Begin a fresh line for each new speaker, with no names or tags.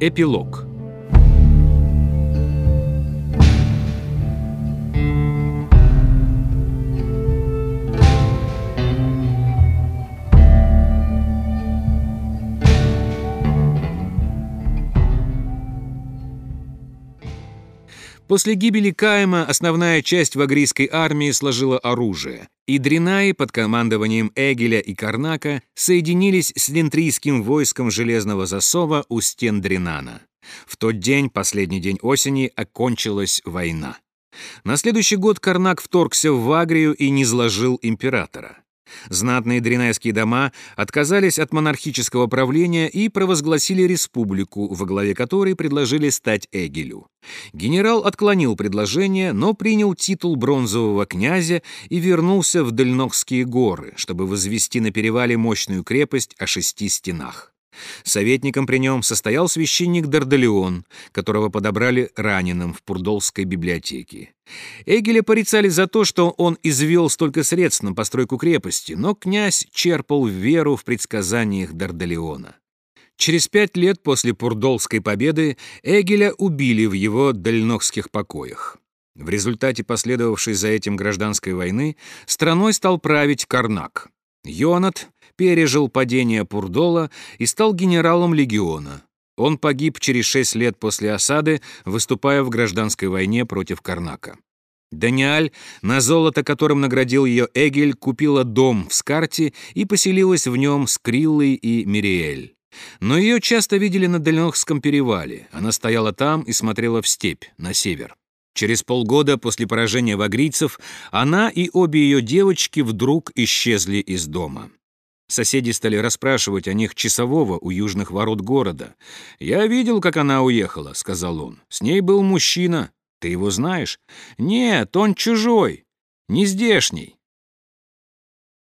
Эпилог После гибели Каима основная часть вагрийской армии сложила оружие, и Дринаи под командованием Эгеля и Карнака соединились с лентрийским войском Железного Засова у стен Дринана. В тот день, последний день осени, окончилась война. На следующий год Карнак вторгся в Вагрию и низложил императора. Знатные дринайские дома отказались от монархического правления и провозгласили республику, во главе которой предложили стать Эгелю. Генерал отклонил предложение, но принял титул бронзового князя и вернулся в Дальнохские горы, чтобы возвести на перевале мощную крепость о шести стенах. Советником при нем состоял священник Дардалион, которого подобрали раненым в Пурдолской библиотеке. Эгеля порицали за то, что он извел столько средств на постройку крепости, но князь черпал веру в предсказаниях Дардалиона. Через пять лет после Пурдолской победы Эгеля убили в его дальнохских покоях. В результате последовавшей за этим гражданской войны страной стал править Карнак. Йонат пережил падение Пурдола и стал генералом легиона. Он погиб через шесть лет после осады, выступая в гражданской войне против Карнака. Даниаль, на золото которым наградил ее Эгель, купила дом в Скарте и поселилась в нем с Криллой и Мириэль. Но ее часто видели на Дальнохском перевале. Она стояла там и смотрела в степь, на север. Через полгода после поражения вагрийцев она и обе ее девочки вдруг исчезли из дома. Соседи стали расспрашивать о них часового у южных ворот города. «Я видел, как она уехала», — сказал он. «С ней был мужчина. Ты его знаешь?» «Нет, он чужой. Не здешний.